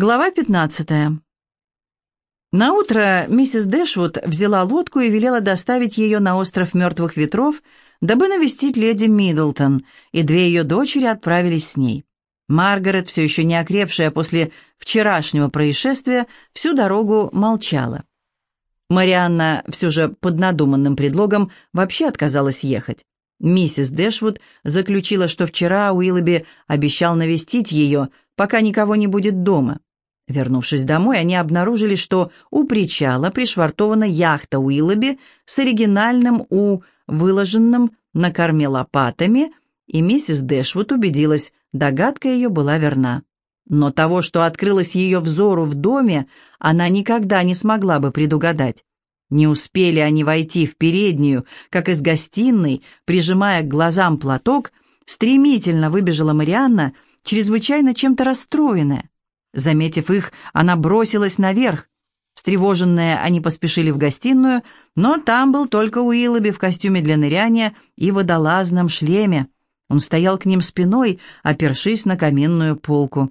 Глава 15. На утро миссис Дэшвуд взяла лодку и велела доставить ее на остров Мертвых Ветров, дабы навестить леди Миддлтон, и две ее дочери отправились с ней. Маргарет, все еще не окрепшая после вчерашнего происшествия, всю дорогу молчала. Марианна все же под надуманным предлогом вообще отказалась ехать. Миссис Дэшвуд заключила, что вчера Уиллоби обещал навестить ее, пока никого не будет дома. Вернувшись домой, они обнаружили, что у причала пришвартована яхта Уиллоби с оригинальным «У», выложенным на корме лопатами, и миссис Дэшвуд убедилась, догадка ее была верна. Но того, что открылось ее взору в доме, она никогда не смогла бы предугадать. Не успели они войти в переднюю, как из гостиной, прижимая к глазам платок, стремительно выбежала Марианна, чрезвычайно чем-то расстроенная. Заметив их, она бросилась наверх. Встревоженные, они поспешили в гостиную, но там был только Уиллоби в костюме для ныряния и водолазном шлеме. Он стоял к ним спиной, опершись на каминную полку.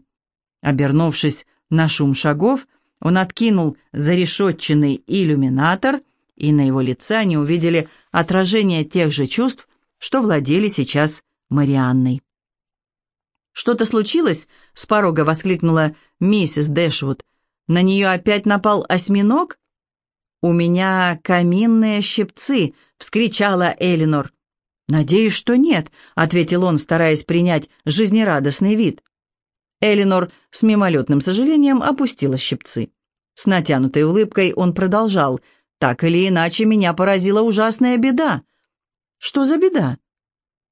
Обернувшись на шум шагов, он откинул зарешетченный иллюминатор, и на его лице они увидели отражение тех же чувств, что владели сейчас Марианной. «Что-то случилось?» — с порога воскликнула миссис Дэшвуд. «На нее опять напал осьминог?» «У меня каминные щипцы!» — вскричала Элинор. «Надеюсь, что нет», — ответил он, стараясь принять жизнерадостный вид. Элинор с мимолетным сожалением опустила щипцы. С натянутой улыбкой он продолжал. «Так или иначе, меня поразила ужасная беда». «Что за беда?»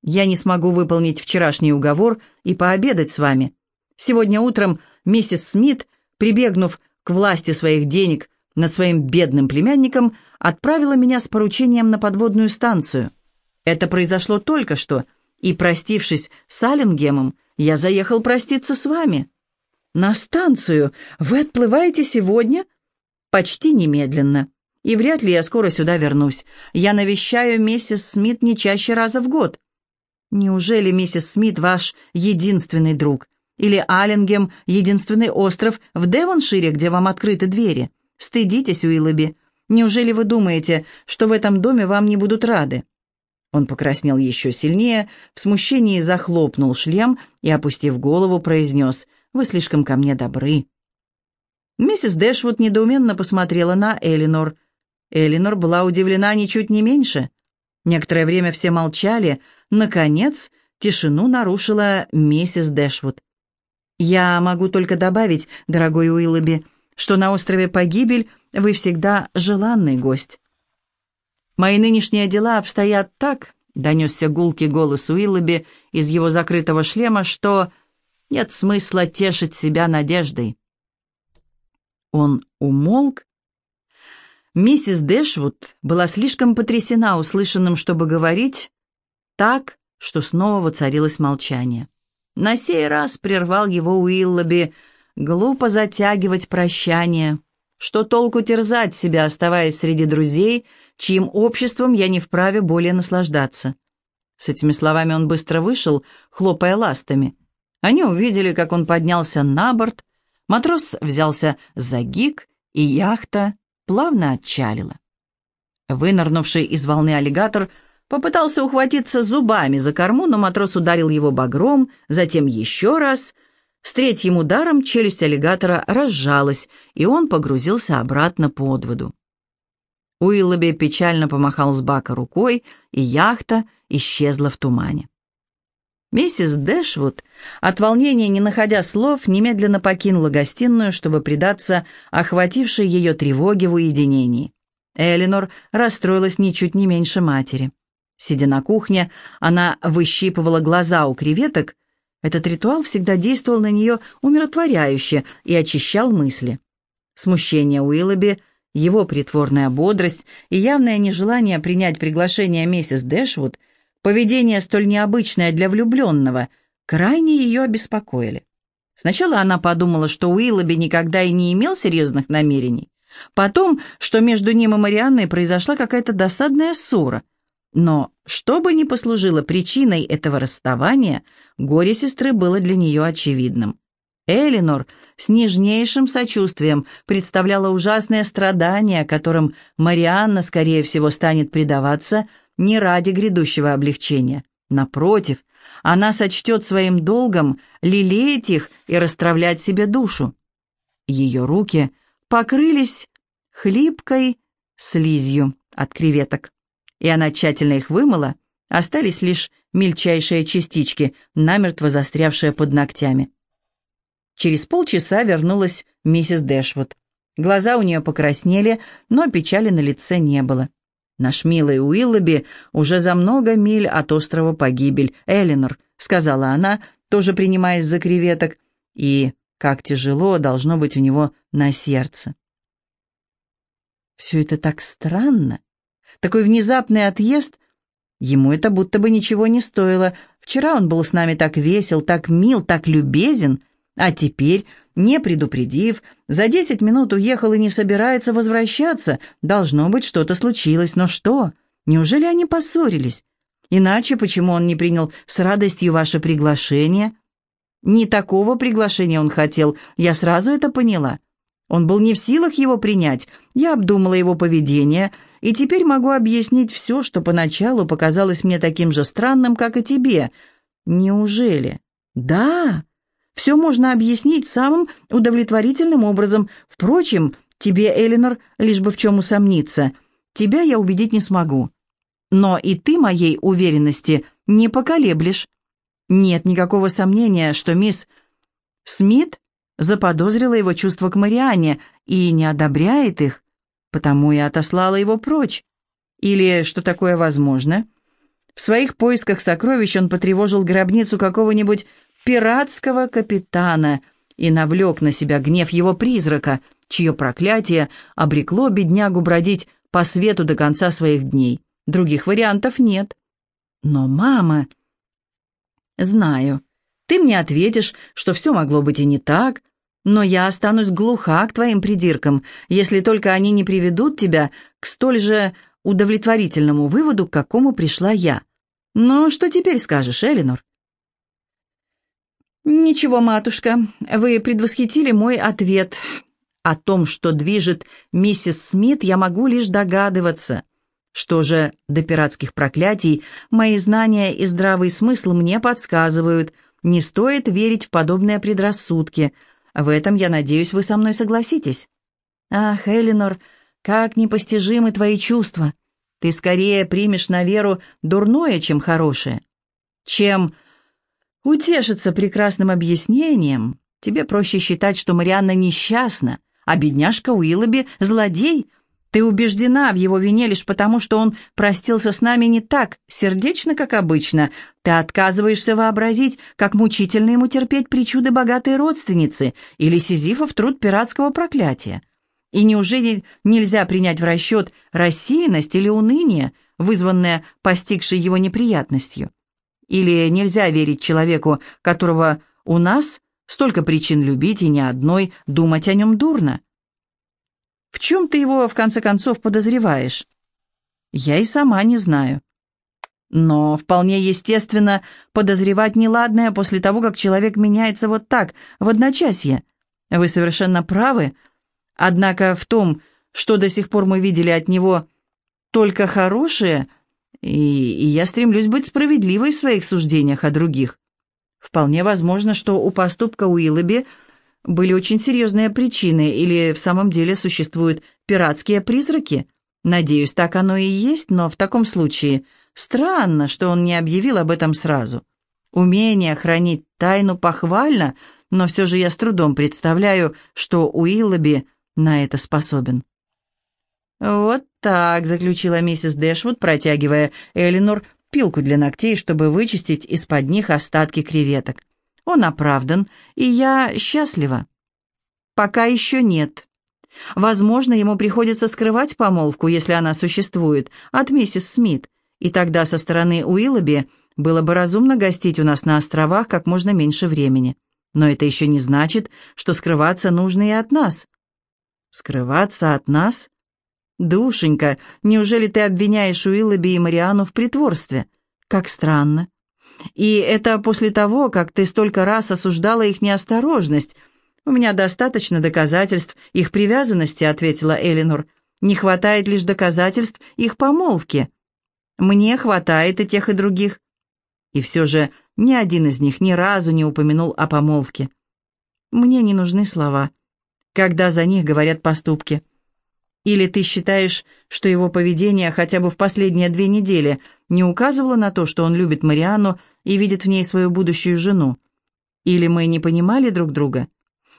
«Я не смогу выполнить вчерашний уговор и пообедать с вами. Сегодня утром миссис Смит, прибегнув к власти своих денег над своим бедным племянником, отправила меня с поручением на подводную станцию. Это произошло только что, и, простившись с Алленгемом, я заехал проститься с вами». «На станцию? Вы отплываете сегодня?» «Почти немедленно. И вряд ли я скоро сюда вернусь. Я навещаю миссис Смит не чаще раза в год». «Неужели миссис Смит ваш единственный друг? Или Аллингем — единственный остров в Девоншире, где вам открыты двери? Стыдитесь, Уиллоби. Неужели вы думаете, что в этом доме вам не будут рады?» Он покраснел еще сильнее, в смущении захлопнул шлем и, опустив голову, произнес «Вы слишком ко мне добры». Миссис Дэшвуд недоуменно посмотрела на Элинор. Элинор была удивлена ничуть не меньше. Некоторое время все молчали. Наконец, тишину нарушила миссис Дэшвуд. «Я могу только добавить, дорогой Уиллоби, что на острове Погибель вы всегда желанный гость. «Мои нынешние дела обстоят так», — донесся гулкий голос Уиллоби из его закрытого шлема, «что нет смысла тешить себя надеждой». Он умолк. Миссис Дэшвуд была слишком потрясена услышанным, чтобы говорить так, что снова воцарилось молчание. На сей раз прервал его Уиллоби, глупо затягивать прощание. Что толку терзать себя, оставаясь среди друзей, чьим обществом я не вправе более наслаждаться? С этими словами он быстро вышел, хлопая ластами. Они увидели, как он поднялся на борт, матрос взялся за гик, и яхта плавно отчалила. Вынырнувший из волны аллигатор попытался ухватиться зубами за корму, но матрос ударил его багром, затем еще раз — с третьим ударом челюсть аллигатора разжалась, и он погрузился обратно под воду. Уиллоби печально помахал с бака рукой, и яхта исчезла в тумане. Миссис Дэшвуд, от волнения не находя слов, немедленно покинула гостиную, чтобы предаться охватившей ее тревоге в уединении. Элинор расстроилась ничуть не меньше матери. Сидя на кухне, она выщипывала глаза у креветок, этот ритуал всегда действовал на нее умиротворяюще и очищал мысли. Смущение Уиллоби, его притворная бодрость и явное нежелание принять приглашение миссис Дэшвуд, поведение столь необычное для влюбленного, крайне ее обеспокоили. Сначала она подумала, что Уиллоби никогда и не имел серьезных намерений, потом, что между ним и Марианной произошла какая-то досадная ссора – но что бы ни послужило причиной этого расставания, горе сестры было для нее очевидным. Элинор с нежнейшим сочувствием представляла ужасные страдания, которым Марианна, скорее всего, станет предаваться не ради грядущего облегчения. Напротив, она сочтет своим долгом лелеять их и расстравлять себе душу. Ее руки покрылись хлипкой слизью от креветок, и она тщательно их вымыла, остались лишь мельчайшие частички, намертво застрявшие под ногтями. Через полчаса вернулась миссис Дэшвуд. Глаза у нее покраснели, но печали на лице не было. «Наш милый Уиллоби уже за много миль от острова погибель, Элинор», — сказала она, тоже принимаясь за креветок, и как тяжело должно быть у него на сердце. Все это так странно. Такой внезапный отъезд. Ему это будто бы ничего не стоило. Вчера он был с нами так весел, так мил, так любезен — а теперь, не предупредив, за десять минут уехал и не собирается возвращаться. Должно быть, что-то случилось. Но что? Неужели они поссорились? Иначе почему он не принял с радостью ваше приглашение? Не такого приглашения он хотел, я сразу это поняла. Он был не в силах его принять. Я обдумала его поведение, и теперь могу объяснить все, что поначалу показалось мне таким же странным, как и тебе. Неужели? Да, все можно объяснить самым удовлетворительным образом. Впрочем, тебе, Элинор, лишь бы в чем усомниться. Тебя я убедить не смогу. Но и ты моей уверенности не поколеблешь. Нет никакого сомнения, что мисс Смит заподозрила его чувства к Мариане и не одобряет их, потому и отослала его прочь. Или, что такое возможно, в своих поисках сокровищ он потревожил гробницу какого-нибудь пиратского капитана и навлек на себя гнев его призрака, чье проклятие обрекло беднягу бродить по свету до конца своих дней. Других вариантов нет. Но мама... Знаю, ты мне ответишь, что все могло быть и не так, но я останусь глуха к твоим придиркам, если только они не приведут тебя к столь же удовлетворительному выводу, к какому пришла я. Но что теперь скажешь, Элинор? «Ничего, матушка, вы предвосхитили мой ответ. О том, что движет миссис Смит, я могу лишь догадываться. Что же до пиратских проклятий, мои знания и здравый смысл мне подсказывают. Не стоит верить в подобные предрассудки. В этом, я надеюсь, вы со мной согласитесь». «Ах, Элинор, как непостижимы твои чувства! Ты скорее примешь на веру дурное, чем хорошее. Чем Утешиться прекрасным объяснением. Тебе проще считать, что Марианна несчастна, а бедняжка Уиллоби — злодей. Ты убеждена в его вине лишь потому, что он простился с нами не так сердечно, как обычно. Ты отказываешься вообразить, как мучительно ему терпеть причуды богатой родственницы или Сизифов труд пиратского проклятия. И неужели нельзя принять в расчет рассеянность или уныние, вызванное постигшей его неприятностью? Или нельзя верить человеку, которого у нас столько причин любить и ни одной думать о нем дурно? В чем ты его, в конце концов, подозреваешь? Я и сама не знаю. Но вполне естественно подозревать неладное после того, как человек меняется вот так, в одночасье. Вы совершенно правы. Однако в том, что до сих пор мы видели от него только хорошее – и, и я стремлюсь быть справедливой в своих суждениях о других. Вполне возможно, что у поступка Уиллоби были очень серьезные причины, или в самом деле существуют пиратские призраки. Надеюсь, так оно и есть, но в таком случае странно, что он не объявил об этом сразу. Умение хранить тайну похвально, но все же я с трудом представляю, что Уиллоби на это способен. «Вот так», — заключила миссис Дэшвуд, протягивая Элинор пилку для ногтей, чтобы вычистить из-под них остатки креветок. «Он оправдан, и я счастлива». «Пока еще нет. Возможно, ему приходится скрывать помолвку, если она существует, от миссис Смит, и тогда со стороны Уиллоби было бы разумно гостить у нас на островах как можно меньше времени. Но это еще не значит, что скрываться нужно и от нас». «Скрываться от нас?» «Душенька, неужели ты обвиняешь Уиллоби и Мариану в притворстве? Как странно. И это после того, как ты столько раз осуждала их неосторожность. У меня достаточно доказательств их привязанности», — ответила Элинор. «Не хватает лишь доказательств их помолвки. Мне хватает и тех, и других». И все же ни один из них ни разу не упомянул о помолвке. Мне не нужны слова, когда за них говорят поступки. Или ты считаешь, что его поведение хотя бы в последние две недели не указывало на то, что он любит Марианну и видит в ней свою будущую жену? Или мы не понимали друг друга?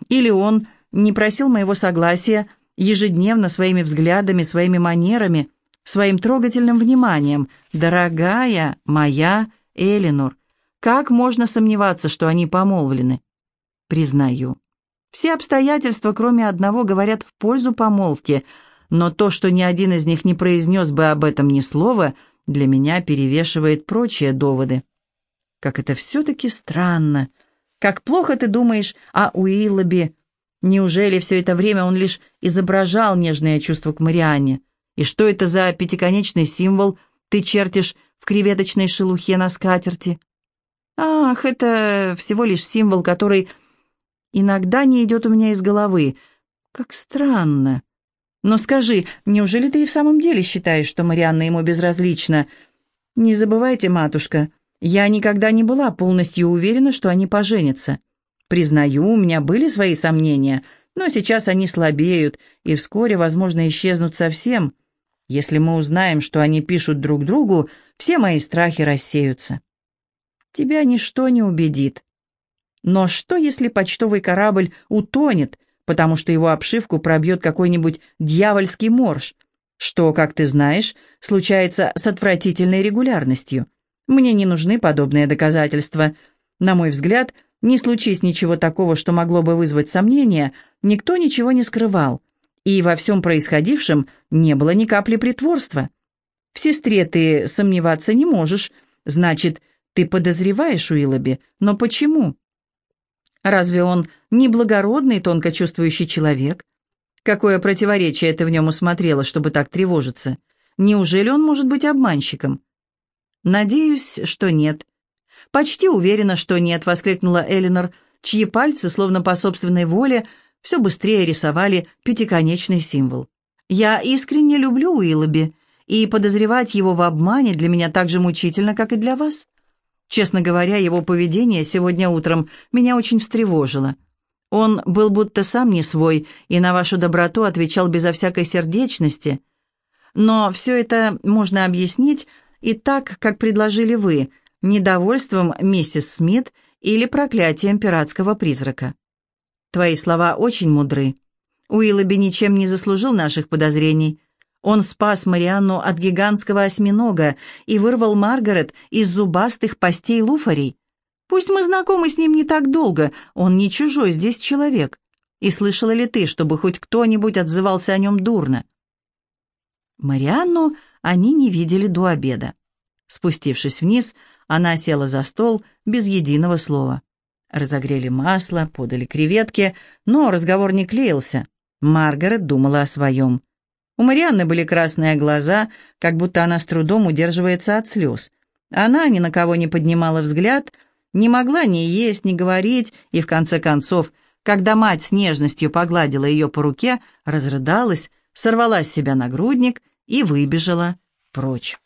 Или он не просил моего согласия ежедневно своими взглядами, своими манерами, своим трогательным вниманием? «Дорогая моя Элинор, как можно сомневаться, что они помолвлены?» «Признаю». Все обстоятельства, кроме одного, говорят в пользу помолвки – но то, что ни один из них не произнес бы об этом ни слова, для меня перевешивает прочие доводы. Как это все-таки странно. Как плохо ты думаешь о Уиллобе. Неужели все это время он лишь изображал нежное чувство к Марианне? И что это за пятиконечный символ ты чертишь в креветочной шелухе на скатерти? Ах, это всего лишь символ, который иногда не идет у меня из головы. Как странно. Но скажи, неужели ты и в самом деле считаешь, что Марианна ему безразлична? Не забывайте, матушка, я никогда не была полностью уверена, что они поженятся. Признаю, у меня были свои сомнения, но сейчас они слабеют и вскоре, возможно, исчезнут совсем. Если мы узнаем, что они пишут друг другу, все мои страхи рассеются. Тебя ничто не убедит. Но что, если почтовый корабль утонет, потому что его обшивку пробьет какой-нибудь дьявольский морж, что, как ты знаешь, случается с отвратительной регулярностью. Мне не нужны подобные доказательства. На мой взгляд, не случись ничего такого, что могло бы вызвать сомнения, никто ничего не скрывал, и во всем происходившем не было ни капли притворства. В сестре ты сомневаться не можешь, значит, ты подозреваешь Уиллоби, но почему? Разве он не благородный, тонко чувствующий человек? Какое противоречие ты в нем усмотрела, чтобы так тревожиться? Неужели он может быть обманщиком? Надеюсь, что нет. Почти уверена, что нет, воскликнула Элинор, чьи пальцы, словно по собственной воле, все быстрее рисовали пятиконечный символ. Я искренне люблю Уиллоби, и подозревать его в обмане для меня так же мучительно, как и для вас. Честно говоря, его поведение сегодня утром меня очень встревожило. Он был будто сам не свой и на вашу доброту отвечал безо всякой сердечности. Но все это можно объяснить и так, как предложили вы, недовольством миссис Смит или проклятием пиратского призрака. Твои слова очень мудры. Уиллоби ничем не заслужил наших подозрений. Он спас Марианну от гигантского осьминога и вырвал Маргарет из зубастых постей луфарей. Пусть мы знакомы с ним не так долго, он не чужой здесь человек. И слышала ли ты, чтобы хоть кто-нибудь отзывался о нем дурно? Марианну они не видели до обеда. Спустившись вниз, она села за стол без единого слова. Разогрели масло, подали креветки, но разговор не клеился. Маргарет думала о своем. У Марианны были красные глаза, как будто она с трудом удерживается от слез. Она ни на кого не поднимала взгляд, не могла ни есть, ни говорить, и в конце концов, когда мать с нежностью погладила ее по руке, разрыдалась, сорвала с себя нагрудник и выбежала прочь.